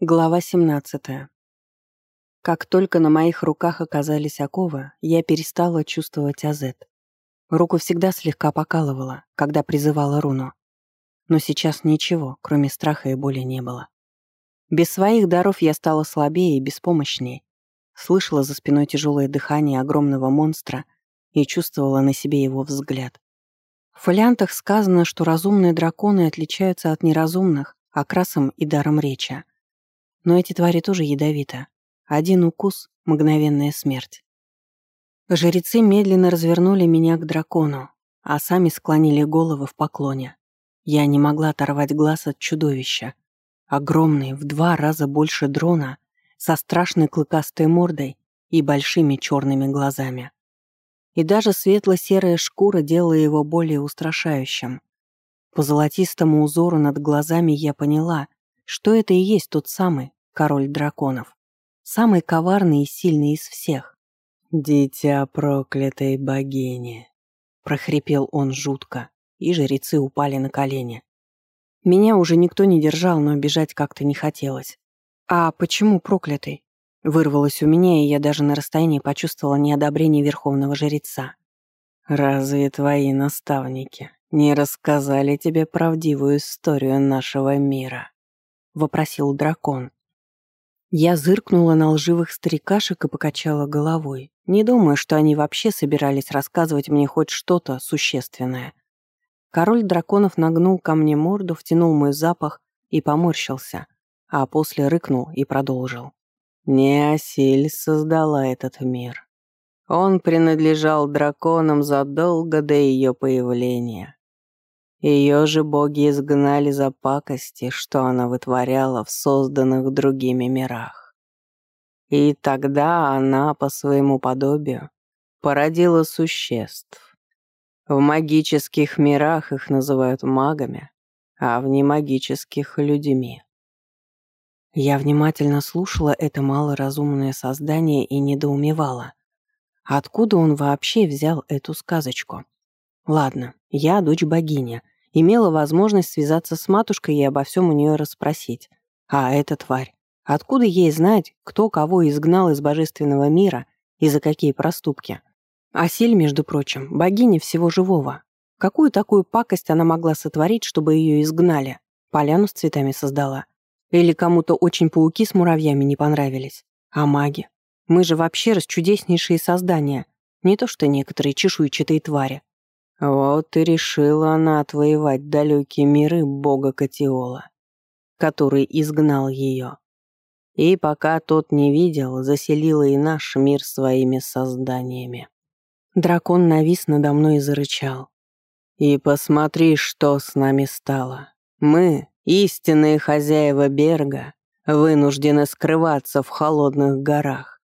Глава 17. Как только на моих руках оказались оковы, я перестала чувствовать азет. Руку всегда слегка покалывала, когда призывала руну. Но сейчас ничего, кроме страха и боли, не было. Без своих даров я стала слабее и беспомощнее. Слышала за спиной тяжелое дыхание огромного монстра и чувствовала на себе его взгляд. В фолиантах сказано, что разумные драконы отличаются от неразумных окрасом и даром речи. Но эти твари тоже ядовиты. Один укус — мгновенная смерть. Жрецы медленно развернули меня к дракону, а сами склонили головы в поклоне. Я не могла оторвать глаз от чудовища. Огромный, в два раза больше дрона, со страшной клыкастой мордой и большими черными глазами. И даже светло-серая шкура делала его более устрашающим. По золотистому узору над глазами я поняла, что это и есть тот самый король драконов. Самый коварный и сильный из всех. «Дитя проклятой богини», — прохрипел он жутко, и жрецы упали на колени. Меня уже никто не держал, но бежать как-то не хотелось. «А почему проклятый?» Вырвалось у меня, и я даже на расстоянии почувствовала неодобрение верховного жреца. «Разве твои наставники не рассказали тебе правдивую историю нашего мира?» — вопросил дракон. Я зыркнула на лживых старикашек и покачала головой. Не думаю, что они вообще собирались рассказывать мне хоть что-то существенное. Король драконов нагнул ко мне морду, втянул мой запах и поморщился, а после рыкнул и продолжил. Неосиль создала этот мир. Он принадлежал драконам задолго до ее появления. Ее же боги изгнали за пакости, что она вытворяла в созданных другими мирах. И тогда она, по своему подобию, породила существ. В магических мирах их называют магами, а в немагических — людьми. Я внимательно слушала это малоразумное создание и недоумевала. Откуда он вообще взял эту сказочку? Ладно, я дочь богини — имела возможность связаться с матушкой и обо всем у нее расспросить. А эта тварь, откуда ей знать, кто кого изгнал из божественного мира и за какие проступки? Асель, между прочим, богиня всего живого. Какую такую пакость она могла сотворить, чтобы ее изгнали? Поляну с цветами создала. Или кому-то очень пауки с муравьями не понравились? А маги? Мы же вообще расчудеснейшие создания. Не то что некоторые чешуйчатые твари. Вот и решила она отвоевать далекие миры бога Катиола, который изгнал ее. И пока тот не видел, заселила и наш мир своими созданиями. Дракон навис надо мной и зарычал. «И посмотри, что с нами стало. Мы, истинные хозяева Берга, вынуждены скрываться в холодных горах,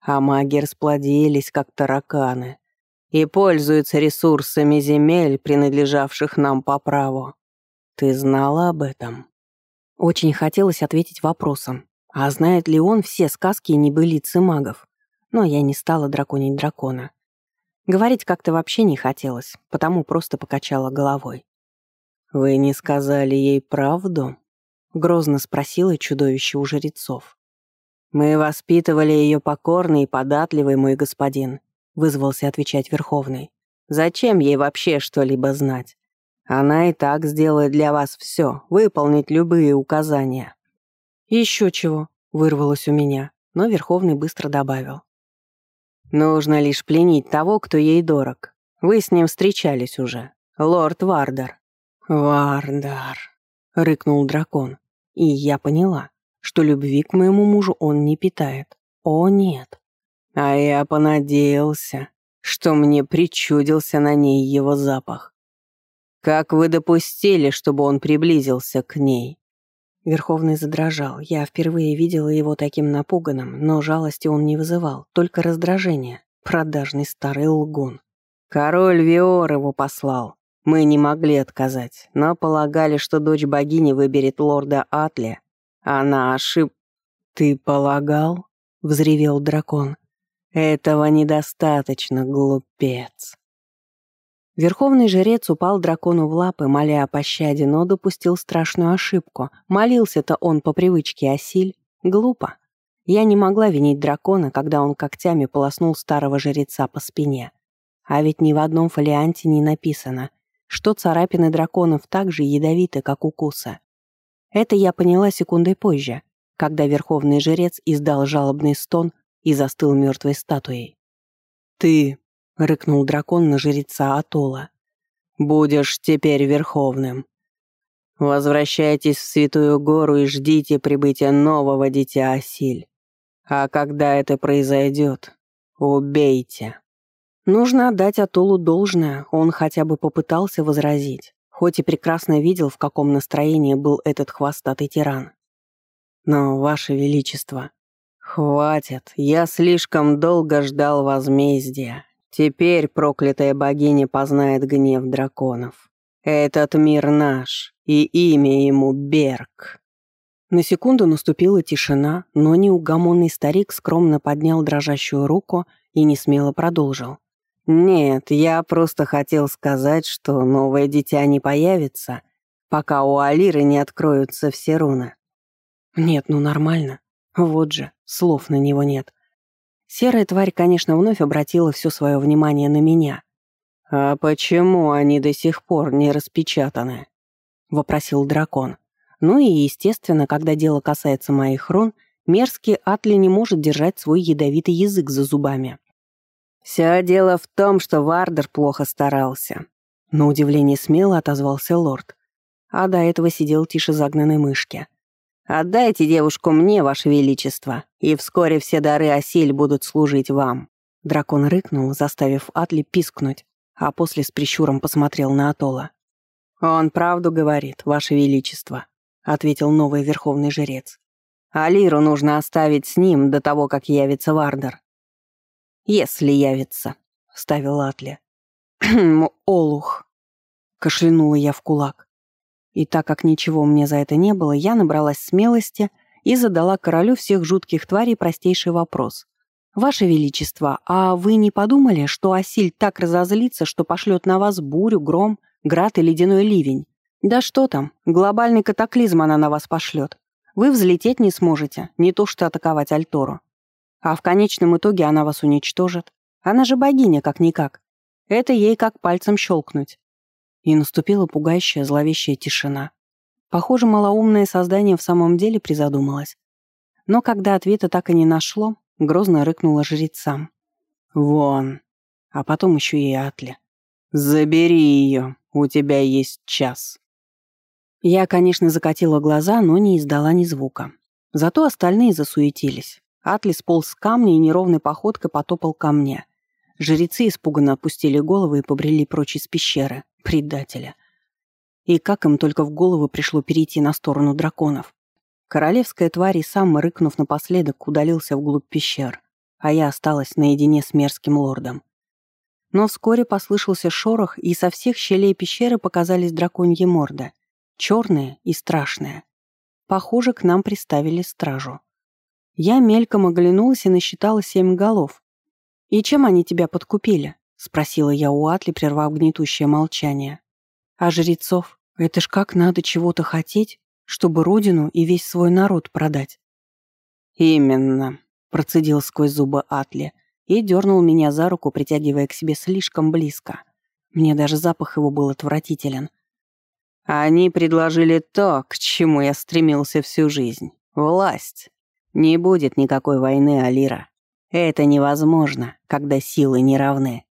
а маги расплодились, как тараканы, и пользуется ресурсами земель, принадлежавших нам по праву. Ты знала об этом?» Очень хотелось ответить вопросом, а знает ли он все сказки и небылицы магов? Но я не стала драконить дракона. Говорить как-то вообще не хотелось, потому просто покачала головой. «Вы не сказали ей правду?» — грозно спросила чудовище у жрецов. «Мы воспитывали ее покорной и податливой, мой господин, — вызвался отвечать Верховный. «Зачем ей вообще что-либо знать? Она и так сделает для вас все, выполнит любые указания». «Еще чего», — вырвалось у меня, но Верховный быстро добавил. «Нужно лишь пленить того, кто ей дорог. Вы с ним встречались уже. Лорд Вардар». «Вардар», — рыкнул дракон. И я поняла, что любви к моему мужу он не питает. О, нет. А я понадеялся, что мне причудился на ней его запах. Как вы допустили, чтобы он приблизился к ней?» Верховный задрожал. Я впервые видела его таким напуганным, но жалости он не вызывал, только раздражение. Продажный старый лгун. Король Виор его послал. Мы не могли отказать, но полагали, что дочь богини выберет лорда Атли. Она ошиб... «Ты полагал?» — взревел дракон. Этого недостаточно, глупец. Верховный жрец упал дракону в лапы, моля о пощаде, но допустил страшную ошибку. Молился-то он по привычке Осиль. Глупо. Я не могла винить дракона, когда он когтями полоснул старого жреца по спине. А ведь ни в одном фолианте не написано, что царапины драконов так же ядовиты, как укусы. Это я поняла секундой позже, когда верховный жрец издал жалобный стон и застыл мертвой статуей. «Ты — рыкнул дракон на жреца Атола. «Будешь теперь верховным. Возвращайтесь в Святую Гору и ждите прибытия нового дитя Асиль. А когда это произойдет, убейте». Нужно отдать Атолу должное, он хотя бы попытался возразить, хоть и прекрасно видел, в каком настроении был этот хвостатый тиран. «Но, Ваше Величество, хватит, я слишком долго ждал возмездия. Теперь проклятая богиня познает гнев драконов. Этот мир наш, и имя ему Берг. На секунду наступила тишина, но неугомонный старик скромно поднял дрожащую руку и несмело продолжил. «Нет, я просто хотел сказать, что новое дитя не появится, пока у Алиры не откроются все руны». «Нет, ну нормально. Вот же, слов на него нет. Серая тварь, конечно, вновь обратила все свое внимание на меня. «А почему они до сих пор не распечатаны?» — вопросил дракон. Ну и, естественно, когда дело касается моих рун, мерзкий Атли не может держать свой ядовитый язык за зубами. «Все дело в том, что Вардер плохо старался», — на удивление смело отозвался лорд. А до этого сидел тише загнанной мышки. «Отдайте девушку мне, ваше величество, и вскоре все дары осель будут служить вам». Дракон рыкнул, заставив Атли пискнуть, а после с прищуром посмотрел на Атола. «Он правду говорит, ваше величество», — ответил новый верховный жрец. «Алиру нужно оставить с ним до того, как явится Вардер». «Если явится», — вставил Атли. «Олух», — кашлянула я в кулак. И так как ничего мне за это не было, я набралась смелости и задала королю всех жутких тварей простейший вопрос. «Ваше Величество, а вы не подумали, что Асиль так разозлится, что пошлет на вас бурю, гром, град и ледяной ливень? Да что там, глобальный катаклизм она на вас пошлет. Вы взлететь не сможете, не то что атаковать Альтору. А в конечном итоге она вас уничтожит. Она же богиня, как-никак. Это ей как пальцем щелкнуть. И наступила пугающая зловещая тишина. Похоже, малоумное создание в самом деле призадумалось. Но когда ответа так и не нашло, грозно рыкнула жрецам. «Вон!» А потом еще и Атли. «Забери ее, у тебя есть час». Я, конечно, закатила глаза, но не издала ни звука. Зато остальные засуетились. Атли сполз с камня и неровной походкой потопал ко мне. Жрецы испуганно опустили головы и побрели прочь из пещеры. Предателя. И как им только в голову пришло перейти на сторону драконов. Королевская тварь и сам, рыкнув напоследок, удалился вглубь пещер, а я осталась наедине с мерзким лордом. Но вскоре послышался шорох, и со всех щелей пещеры показались драконьи морды. Черные и страшные. Похоже, к нам приставили стражу. Я мельком оглянулась и насчитала семь голов. «И чем они тебя подкупили?» — спросила я у Атли, прервав гнетущее молчание. «А жрецов? Это ж как надо чего-то хотеть, чтобы родину и весь свой народ продать?» «Именно», — процедил сквозь зубы Атли и дернул меня за руку, притягивая к себе слишком близко. Мне даже запах его был отвратителен. «Они предложили то, к чему я стремился всю жизнь. Власть. Не будет никакой войны, Алира. Это невозможно, когда силы не равны.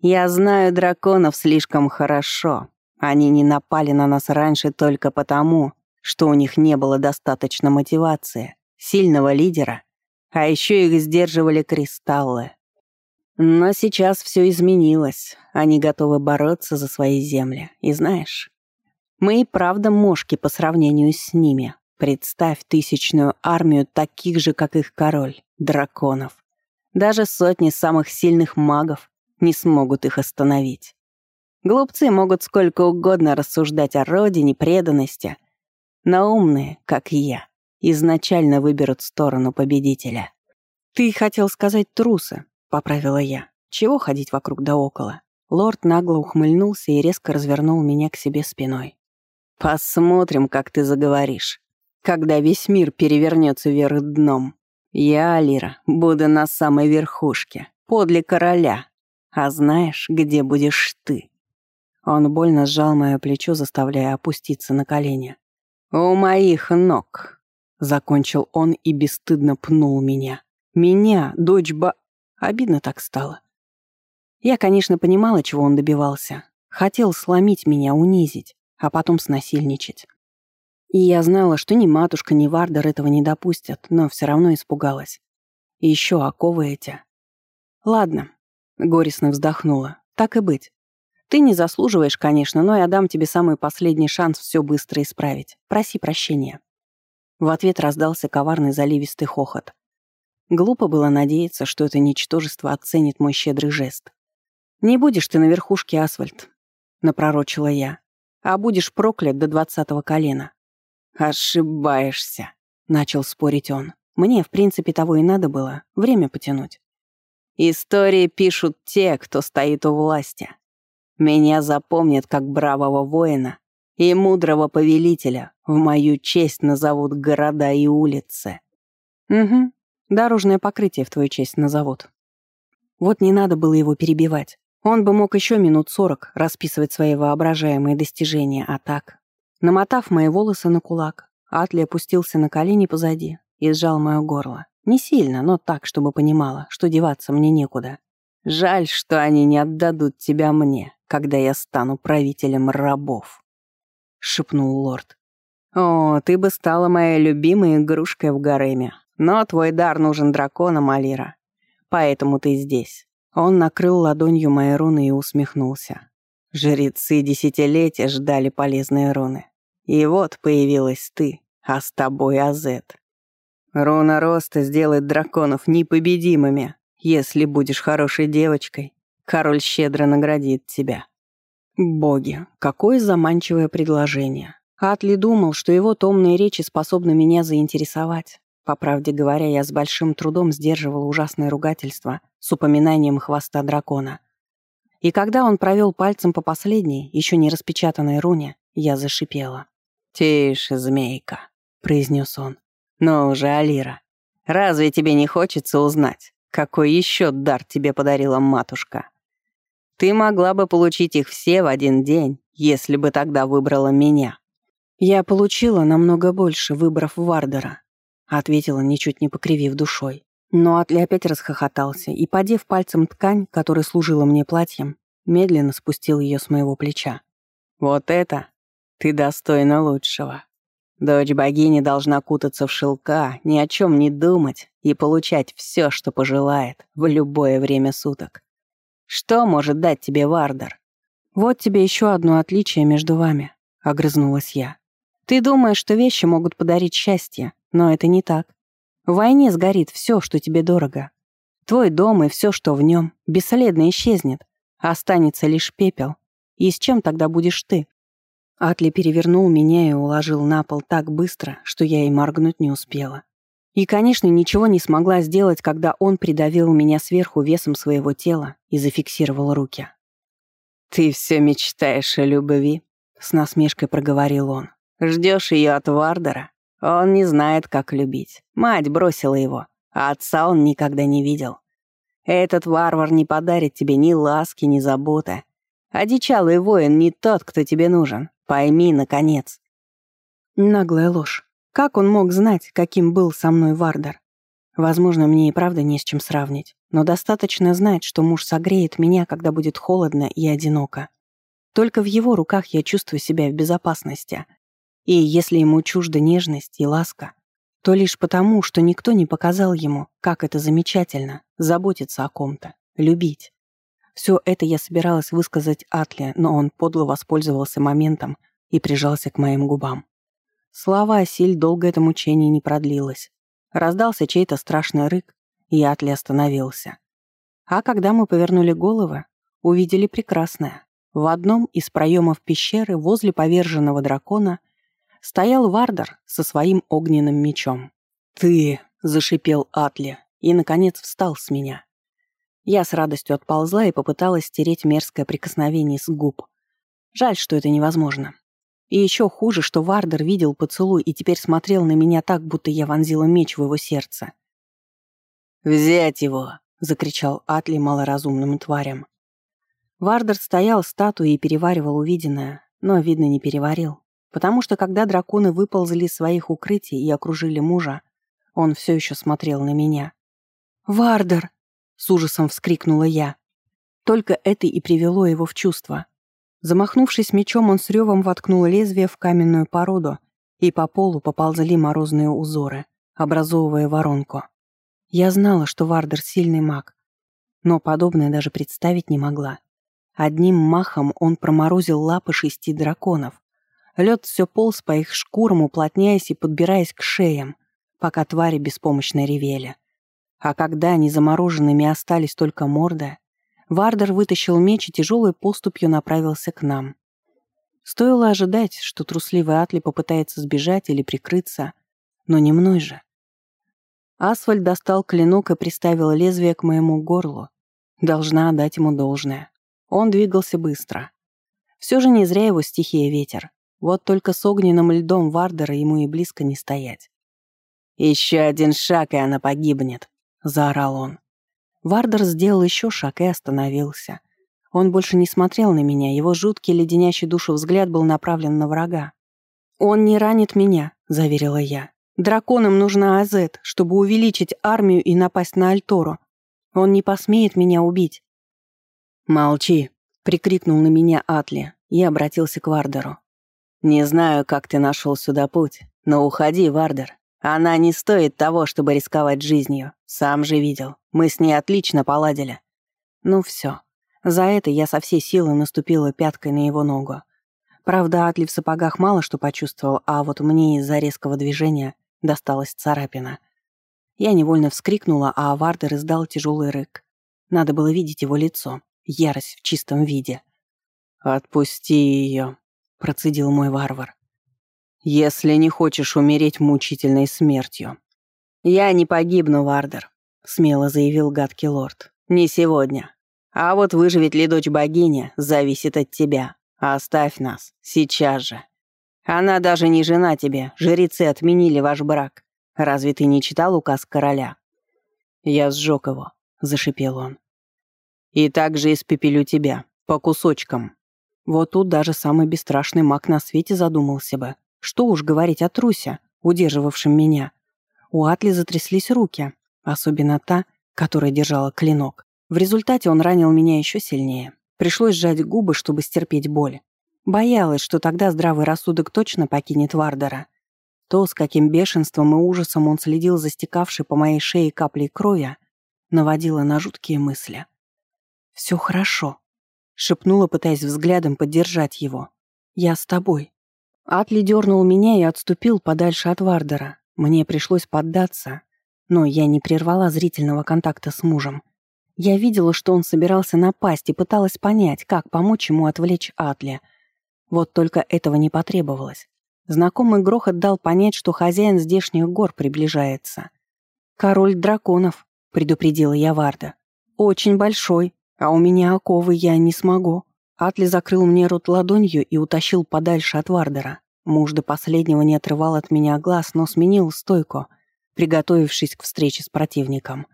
Я знаю драконов слишком хорошо. Они не напали на нас раньше только потому, что у них не было достаточно мотивации, сильного лидера, а еще их сдерживали кристаллы. Но сейчас все изменилось. Они готовы бороться за свои земли. И знаешь, мы и правда мошки по сравнению с ними. Представь тысячную армию таких же, как их король, драконов. Даже сотни самых сильных магов не смогут их остановить. Глупцы могут сколько угодно рассуждать о родине, преданности, но умные, как я, изначально выберут сторону победителя. «Ты хотел сказать трусы», — поправила я. «Чего ходить вокруг да около? Лорд нагло ухмыльнулся и резко развернул меня к себе спиной. «Посмотрим, как ты заговоришь, когда весь мир перевернется вверх дном. Я, Алира, буду на самой верхушке, подле короля. А знаешь, где будешь ты?» Он больно сжал мое плечо, заставляя опуститься на колени. «У моих ног», — закончил он и бесстыдно пнул меня. «Меня, дочь ба...» Обидно так стало. Я, конечно, понимала, чего он добивался. Хотел сломить меня, унизить, а потом снасильничать. И я знала, что ни матушка, ни Вардер этого не допустят, но все равно испугалась. И еще оковы эти. Ладно, горестно вздохнула. Так и быть. Ты не заслуживаешь, конечно, но я дам тебе самый последний шанс все быстро исправить. Проси прощения. В ответ раздался коварный заливистый хохот. Глупо было надеяться, что это ничтожество оценит мой щедрый жест. «Не будешь ты на верхушке, Асфальт», — напророчила я, «а будешь проклят до двадцатого колена». «Ошибаешься», — начал спорить он. Мне, в принципе, того и надо было, время потянуть. «Истории пишут те, кто стоит у власти. Меня запомнят как бравого воина и мудрого повелителя. В мою честь назовут города и улицы». «Угу, дорожное покрытие в твою честь назовут». Вот не надо было его перебивать. Он бы мог еще минут сорок расписывать свои воображаемые достижения, а так... Намотав мои волосы на кулак, Атли опустился на колени позади и сжал мое горло. Не сильно, но так, чтобы понимала, что деваться мне некуда. «Жаль, что они не отдадут тебя мне, когда я стану правителем рабов», — шепнул лорд. «О, ты бы стала моей любимой игрушкой в гареме, но твой дар нужен драконам, Алира. Поэтому ты здесь. Он накрыл ладонью мои руны и усмехнулся. Жрецы десятилетия ждали полезные руны. И вот появилась ты, а с тобой Азет. Руна роста сделает драконов непобедимыми. Если будешь хорошей девочкой, король щедро наградит тебя. Боги, какое заманчивое предложение. Атли думал, что его томные речи способны меня заинтересовать. По правде говоря, я с большим трудом сдерживала ужасное ругательство с упоминанием хвоста дракона. И когда он провел пальцем по последней, еще не распечатанной руне, я зашипела. «Тише, змейка», — произнес он. «Ну уже, Алира, разве тебе не хочется узнать, какой еще дар тебе подарила матушка? Ты могла бы получить их все в один день, если бы тогда выбрала меня». Я получила намного больше, выбрав Вардера, ответила, ничуть не покривив душой. Но Атли опять расхохотался и, подев пальцем ткань, которая служила мне платьем, медленно спустил ее с моего плеча. «Вот это ты достойна лучшего. Дочь богини должна кутаться в шелка, ни о чем не думать и получать все, что пожелает, в любое время суток. Что может дать тебе Вардер? Вот тебе еще одно отличие между вами», — огрызнулась я. «Ты думаешь, что вещи могут подарить счастье, но это не так. В войне сгорит все, что тебе дорого. Твой дом и все, что в нем, бесследно исчезнет. Останется лишь пепел. И с чем тогда будешь ты? Атли перевернул меня и уложил на пол так быстро, что я и моргнуть не успела. И, конечно, ничего не смогла сделать, когда он придавил меня сверху весом своего тела и зафиксировал руки. «Ты все мечтаешь о любви», — с насмешкой проговорил он. «Ждешь ее от Вардера? Он не знает, как любить. Мать бросила его, а отца он никогда не видел. Этот варвар не подарит тебе ни ласки, ни заботы. Одичалый воин не тот, кто тебе нужен. Пойми, наконец. Наглая ложь. Как он мог знать, каким был со мной Вардар? Возможно, мне и правда не с чем сравнить, но достаточно знать, что муж согреет меня, когда будет холодно и одиноко. Только в его руках я чувствую себя в безопасности — и если ему чужда нежность и ласка, то лишь потому, что никто не показал ему, как это замечательно — заботиться о ком-то, любить. Все это я собиралась высказать Атле, но он подло воспользовался моментом и прижался к моим губам. Слава Асиль долго это мучение не продлилось. Раздался чей-то страшный рык, и Атли остановился. А когда мы повернули головы, увидели прекрасное. В одном из проемов пещеры возле поверженного дракона стоял Вардар со своим огненным мечом. «Ты!» — зашипел Атли и, наконец, встал с меня. Я с радостью отползла и попыталась стереть мерзкое прикосновение с губ. Жаль, что это невозможно. И еще хуже, что Вардер видел поцелуй и теперь смотрел на меня так, будто я вонзила меч в его сердце. «Взять его!» — закричал Атли малоразумным тварям. Вардер стоял статуей и переваривал увиденное, но, видно, не переварил. Потому что, когда драконы выползли из своих укрытий и окружили мужа, он все еще смотрел на меня. «Вардер!» — с ужасом вскрикнула я. Только это и привело его в чувство. Замахнувшись мечом, он с ревом воткнул лезвие в каменную породу, и по полу поползли морозные узоры, образовывая воронку. Я знала, что Вардер сильный маг, но подобное даже представить не могла. Одним махом он проморозил лапы шести драконов. Лед все полз по их шкурам, уплотняясь и подбираясь к шеям, пока твари беспомощно ревели. А когда они замороженными остались только морды, Вардер вытащил меч и тяжелой поступью направился к нам. Стоило ожидать, что трусливый Атли попытается сбежать или прикрыться, но не мной же. Асфальт достал клинок и приставил лезвие к моему горлу. Должна отдать ему должное. Он двигался быстро. Все же не зря его стихия ветер. Вот только с огненным льдом Вардера ему и близко не стоять. «Еще один шаг, и она погибнет», — заорал он. Вардер сделал еще шаг и остановился. Он больше не смотрел на меня, его жуткий леденящий душу взгляд был направлен на врага. «Он не ранит меня», — заверила я. «Драконам нужна Азет, чтобы увеличить армию и напасть на Альтору. Он не посмеет меня убить». «Молчи», — прикрикнул на меня Атли и обратился к Вардеру. «Не знаю, как ты нашел сюда путь, но уходи, Вардер. Она не стоит того, чтобы рисковать жизнью. Сам же видел. Мы с ней отлично поладили». Ну все. За это я со всей силы наступила пяткой на его ногу. Правда, Атли в сапогах мало что почувствовал, а вот мне из-за резкого движения досталась царапина. Я невольно вскрикнула, а Вардер издал тяжелый рык. Надо было видеть его лицо ярость в чистом виде. «Отпусти ее», — процедил мой варвар. «Если не хочешь умереть мучительной смертью». «Я не погибну, Вардер», — смело заявил гадкий лорд. «Не сегодня. А вот выживет ли дочь богини, зависит от тебя. Оставь нас. Сейчас же. Она даже не жена тебе. Жрецы отменили ваш брак. Разве ты не читал указ короля?» «Я сжег его», — зашипел он. И также испепелю тебя, по кусочкам. Вот тут даже самый бесстрашный маг на свете задумался бы. Что уж говорить о трусе, удерживавшем меня. У Атли затряслись руки, особенно та, которая держала клинок. В результате он ранил меня еще сильнее. Пришлось сжать губы, чтобы стерпеть боль. Боялась, что тогда здравый рассудок точно покинет Вардера. То, с каким бешенством и ужасом он следил за стекавшей по моей шее каплей крови, наводило на жуткие мысли. «Все хорошо», — шепнула, пытаясь взглядом поддержать его. «Я с тобой». Атли дернул меня и отступил подальше от Вардера. Мне пришлось поддаться, но я не прервала зрительного контакта с мужем. Я видела, что он собирался напасть и пыталась понять, как помочь ему отвлечь Атли. Вот только этого не потребовалось. Знакомый грохот дал понять, что хозяин здешних гор приближается. «Король драконов», — предупредила я Варда. «Очень большой, а у меня оковы я не смогу. Атли закрыл мне рот ладонью и утащил подальше от Вардера. Муж до последнего не отрывал от меня глаз, но сменил стойку, приготовившись к встрече с противником.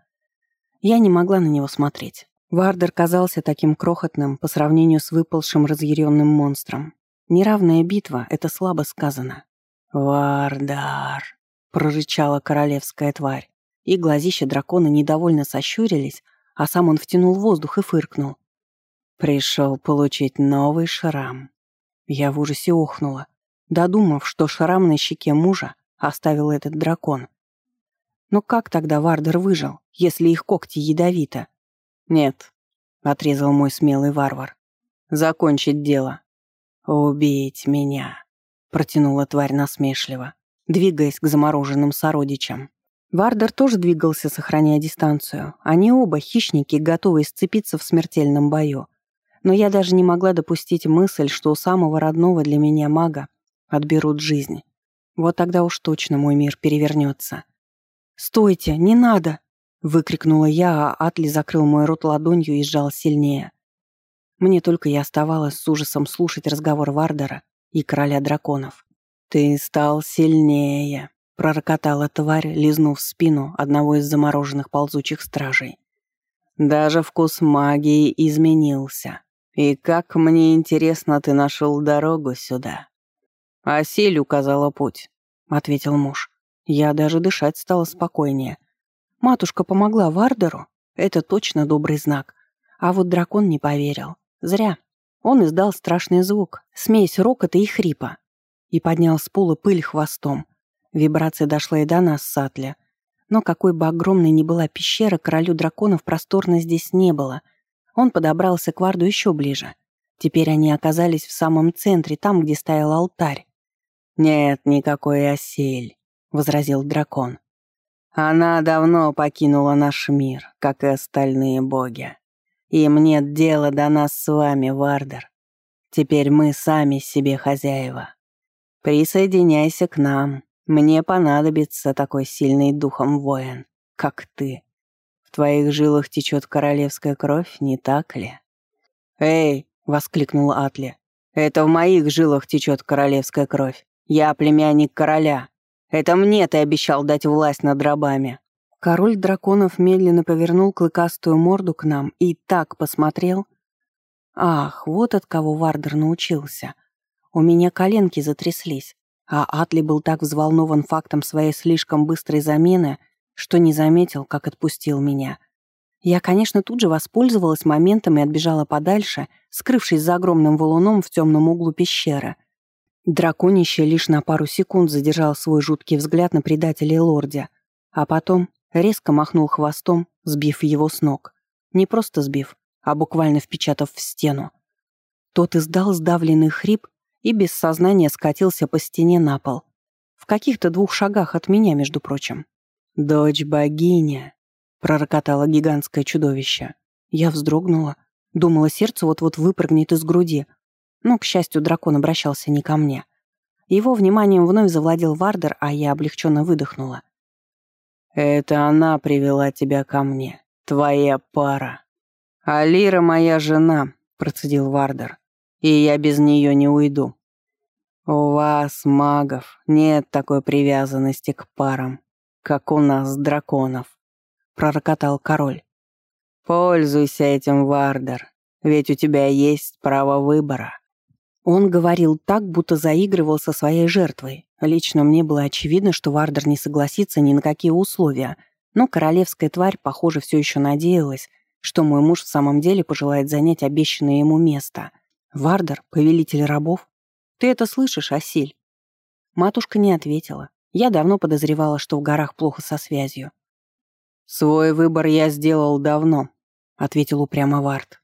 Я не могла на него смотреть. Вардер казался таким крохотным по сравнению с выпалшим разъяренным монстром. Неравная битва — это слабо сказано. «Вардар!» — прорычала королевская тварь, и глазища дракона недовольно сощурились, а сам он втянул воздух и фыркнул. Пришел получить новый шрам. Я в ужасе охнула, додумав, что шрам на щеке мужа оставил этот дракон. Но как тогда Вардер выжил, если их когти ядовиты? Нет, отрезал мой смелый варвар. Закончить дело. Убить меня, протянула тварь насмешливо, двигаясь к замороженным сородичам. Вардер тоже двигался, сохраняя дистанцию. Они оба хищники, готовые сцепиться в смертельном бою. Но я даже не могла допустить мысль, что у самого родного для меня мага отберут жизнь. Вот тогда уж точно мой мир перевернется. «Стойте, не надо!» Выкрикнула я, а Атли закрыл мой рот ладонью и сжал сильнее. Мне только и оставалось с ужасом слушать разговор Вардера и короля драконов. «Ты стал сильнее», — пророкотала тварь, лизнув спину одного из замороженных ползучих стражей. «Даже вкус магии изменился. И как мне интересно, ты нашел дорогу сюда». «Асель указала путь», — ответил муж. Я даже дышать стала спокойнее. Матушка помогла Вардеру, это точно добрый знак. А вот дракон не поверил. Зря. Он издал страшный звук, смесь рокота и хрипа. И поднял с пола пыль хвостом. Вибрация дошла и до нас с Атли. Но какой бы огромной ни была пещера, королю драконов просторно здесь не было. Он подобрался к Варду еще ближе. Теперь они оказались в самом центре, там, где стоял алтарь. «Нет никакой осель», — возразил дракон. «Она давно покинула наш мир, как и остальные боги. Им нет дела до нас с вами, Вардер. Теперь мы сами себе хозяева. Присоединяйся к нам. Мне понадобится такой сильный духом воин, как ты. В твоих жилах течет королевская кровь, не так ли? «Эй!» — воскликнул Атли. «Это в моих жилах течет королевская кровь. Я племянник короля. Это мне ты обещал дать власть над рабами. Король драконов медленно повернул клыкастую морду к нам и так посмотрел. Ах, вот от кого Вардер научился. У меня коленки затряслись, а Атли был так взволнован фактом своей слишком быстрой замены, что не заметил, как отпустил меня. Я, конечно, тут же воспользовалась моментом и отбежала подальше, скрывшись за огромным валуном в темном углу пещеры. Драконище лишь на пару секунд задержал свой жуткий взгляд на предателя Лордя, а потом резко махнул хвостом, сбив его с ног. Не просто сбив, а буквально впечатав в стену. Тот издал сдавленный хрип и без сознания скатился по стене на пол. В каких-то двух шагах от меня, между прочим. «Дочь богиня», — пророкотало гигантское чудовище. Я вздрогнула, думала, сердце вот-вот выпрыгнет из груди. Но, к счастью, дракон обращался не ко мне. Его вниманием вновь завладел Вардер, а я облегченно выдохнула. «Это она привела тебя ко мне, твоя пара. Алира моя жена», — процедил Вардер, «и я без нее не уйду. У вас, магов, нет такой привязанности к парам, как у нас, драконов», — пророкотал король. «Пользуйся этим, Вардер, ведь у тебя есть право выбора». Он говорил так, будто заигрывал со своей жертвой, Лично мне было очевидно, что Вардер не согласится ни на какие условия, но королевская тварь, похоже, все еще надеялась, что мой муж в самом деле пожелает занять обещанное ему место. «Вардер, повелитель рабов? Ты это слышишь, Асиль?» Матушка не ответила. Я давно подозревала, что в горах плохо со связью. «Свой выбор я сделал давно», — ответил упрямо Вард.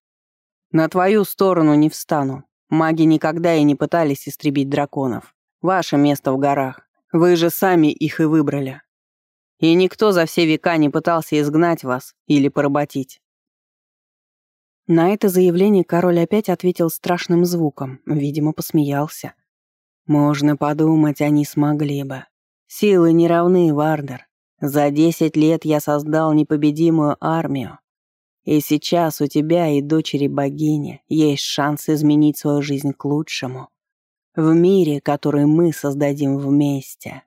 «На твою сторону не встану. Маги никогда и не пытались истребить драконов. Ваше место в горах. Вы же сами их и выбрали. И никто за все века не пытался изгнать вас или поработить. На это заявление король опять ответил страшным звуком, видимо, посмеялся. Можно подумать, они смогли бы. Силы не равны, Вардер. За десять лет я создал непобедимую армию. И сейчас у тебя и дочери богини есть шанс изменить свою жизнь к лучшему в мире, который мы создадим вместе.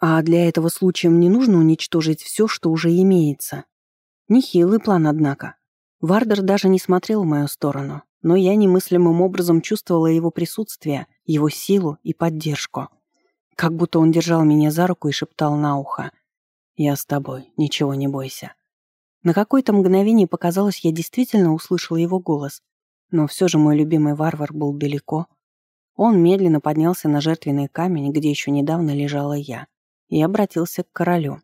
А для этого случая не нужно уничтожить все, что уже имеется. Нехилый план, однако. Вардер даже не смотрел в мою сторону, но я немыслимым образом чувствовала его присутствие, его силу и поддержку. Как будто он держал меня за руку и шептал на ухо. «Я с тобой, ничего не бойся». На какое-то мгновение показалось, я действительно услышала его голос, но все же мой любимый варвар был далеко — он медленно поднялся на жертвенный камень, где еще недавно лежала я, и обратился к королю.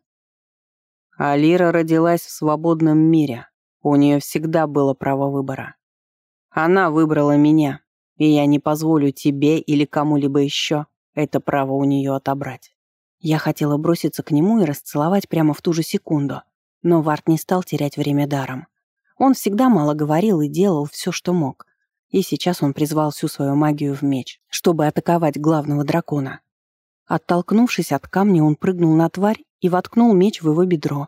Алира родилась в свободном мире. У нее всегда было право выбора. Она выбрала меня, и я не позволю тебе или кому-либо еще это право у нее отобрать. Я хотела броситься к нему и расцеловать прямо в ту же секунду, но Варт не стал терять время даром. Он всегда мало говорил и делал все, что мог. И сейчас он призвал всю свою магию в меч, чтобы атаковать главного дракона. Оттолкнувшись от камня, он прыгнул на тварь и воткнул меч в его бедро.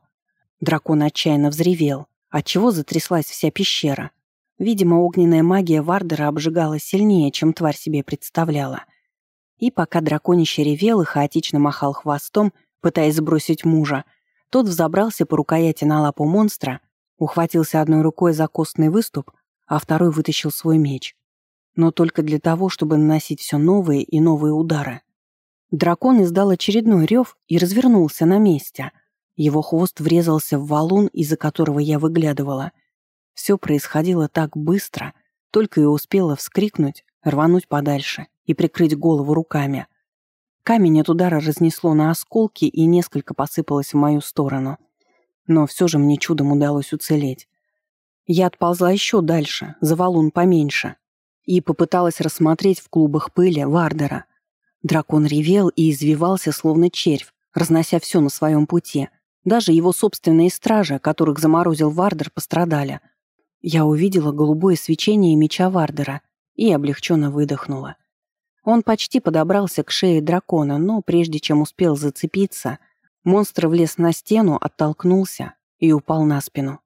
Дракон отчаянно взревел, отчего затряслась вся пещера. Видимо, огненная магия Вардера обжигала сильнее, чем тварь себе представляла. И пока драконище ревел и хаотично махал хвостом, пытаясь сбросить мужа, тот взобрался по рукояти на лапу монстра, ухватился одной рукой за костный выступ, а второй вытащил свой меч. Но только для того, чтобы наносить все новые и новые удары. Дракон издал очередной рев и развернулся на месте. Его хвост врезался в валун, из-за которого я выглядывала. Все происходило так быстро, только и успела вскрикнуть, рвануть подальше и прикрыть голову руками. Камень от удара разнесло на осколки и несколько посыпалось в мою сторону. Но все же мне чудом удалось уцелеть. Я отползла еще дальше, за валун поменьше, и попыталась рассмотреть в клубах пыли Вардера. Дракон ревел и извивался, словно червь, разнося все на своем пути. Даже его собственные стражи, которых заморозил Вардер, пострадали — я увидела голубое свечение меча Вардера и облегченно выдохнула. Он почти подобрался к шее дракона, но прежде чем успел зацепиться, монстр влез на стену, оттолкнулся и упал на спину.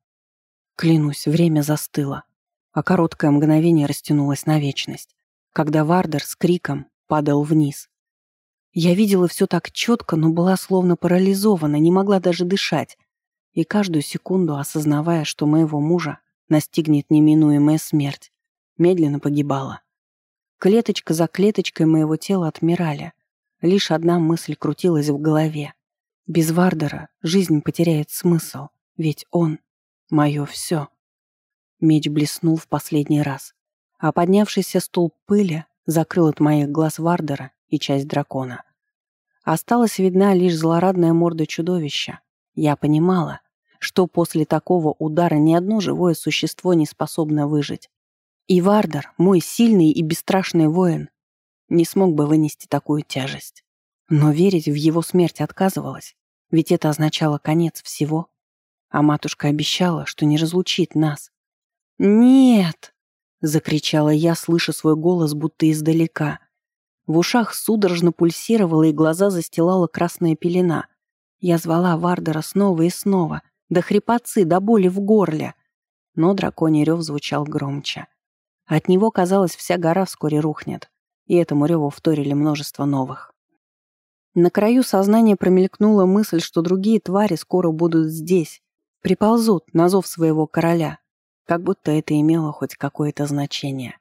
Клянусь, время застыло, а короткое мгновение растянулось на вечность, когда Вардер с криком падал вниз. Я видела все так четко, но была словно парализована, не могла даже дышать, и каждую секунду осознавая, что моего мужа настигнет неминуемая смерть, медленно погибала. Клеточка за клеточкой моего тела отмирали. Лишь одна мысль крутилась в голове. Без Вардера жизнь потеряет смысл, ведь он — мое все. Меч блеснул в последний раз, а поднявшийся стул пыли закрыл от моих глаз Вардера и часть дракона. Осталась видна лишь злорадная морда чудовища. Я понимала, что после такого удара ни одно живое существо не способно выжить. И Вардар, мой сильный и бесстрашный воин, не смог бы вынести такую тяжесть. Но верить в его смерть отказывалась, ведь это означало конец всего. А матушка обещала, что не разлучит нас. «Нет!» — закричала я, слыша свой голос будто издалека. В ушах судорожно пульсировала и глаза застилала красная пелена. Я звала Вардера снова и снова — до хрипотцы, до боли в горле. Но драконий рев звучал громче. От него, казалось, вся гора вскоре рухнет, и этому реву вторили множество новых. На краю сознания промелькнула мысль, что другие твари скоро будут здесь, приползут на зов своего короля, как будто это имело хоть какое-то значение.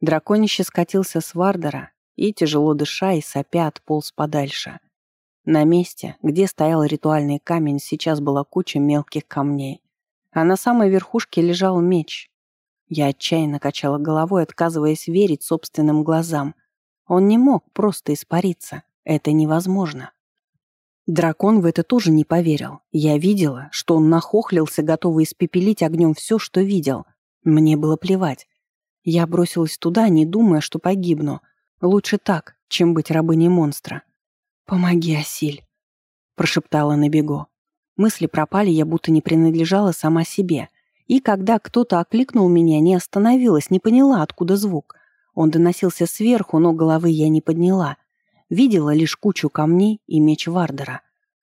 Драконище скатился с Вардера и, тяжело дыша и сопя, отполз подальше — на месте, где стоял ритуальный камень, сейчас была куча мелких камней. А на самой верхушке лежал меч. Я отчаянно качала головой, отказываясь верить собственным глазам. Он не мог просто испариться. Это невозможно. Дракон в это тоже не поверил. Я видела, что он нахохлился, готовый испепелить огнем все, что видел. Мне было плевать. Я бросилась туда, не думая, что погибну. Лучше так, чем быть рабыней монстра. «Помоги, Асиль», — прошептала на бегу. Мысли пропали, я будто не принадлежала сама себе. И когда кто-то окликнул меня, не остановилась, не поняла, откуда звук. Он доносился сверху, но головы я не подняла. Видела лишь кучу камней и меч Вардера.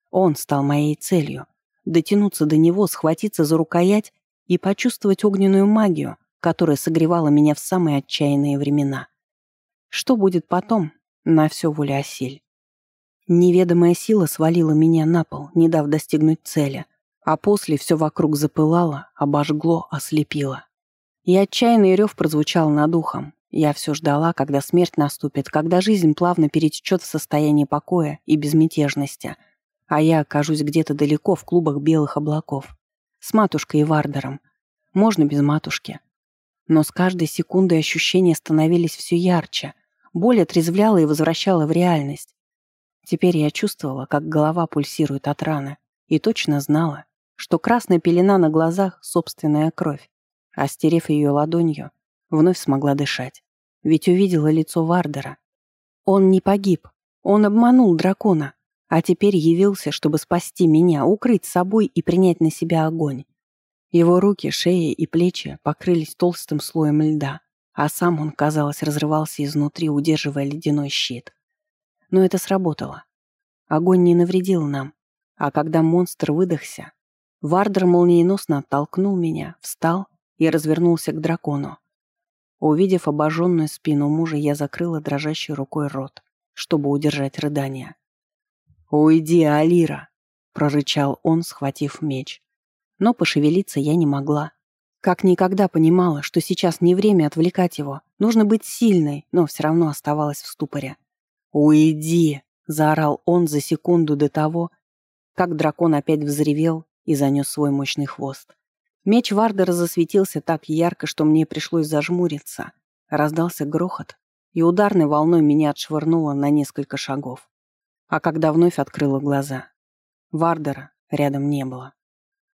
Он стал моей целью. Дотянуться до него, схватиться за рукоять и почувствовать огненную магию, которая согревала меня в самые отчаянные времена. Что будет потом? На все воля Асиль. Неведомая сила свалила меня на пол, не дав достигнуть цели, а после все вокруг запылало, обожгло, ослепило. И отчаянный рев прозвучал над ухом. Я все ждала, когда смерть наступит, когда жизнь плавно перетечет в состояние покоя и безмятежности, а я окажусь где-то далеко в клубах белых облаков. С матушкой и Вардером. Можно без матушки. Но с каждой секундой ощущения становились все ярче. Боль отрезвляла и возвращала в реальность. Теперь я чувствовала, как голова пульсирует от раны, и точно знала, что красная пелена на глазах — собственная кровь. А стерев ее ладонью, вновь смогла дышать. Ведь увидела лицо Вардера. Он не погиб, он обманул дракона, а теперь явился, чтобы спасти меня, укрыть собой и принять на себя огонь. Его руки, шея и плечи покрылись толстым слоем льда, а сам он, казалось, разрывался изнутри, удерживая ледяной щит. Но это сработало. Огонь не навредил нам, а когда монстр выдохся, Вардер молниеносно оттолкнул меня, встал и развернулся к дракону. Увидев обожженную спину мужа, я закрыла дрожащей рукой рот, чтобы удержать рыдание. «Уйди, Алира!» — прорычал он, схватив меч. Но пошевелиться я не могла. Как никогда понимала, что сейчас не время отвлекать его. Нужно быть сильной, но все равно оставалась в ступоре. «Уйди!» — заорал он за секунду до того, как дракон опять взревел и занес свой мощный хвост. Меч Вардера засветился так ярко, что мне пришлось зажмуриться. Раздался грохот, и ударной волной меня отшвырнуло на несколько шагов. А когда вновь открыла глаза, Вардера рядом не было.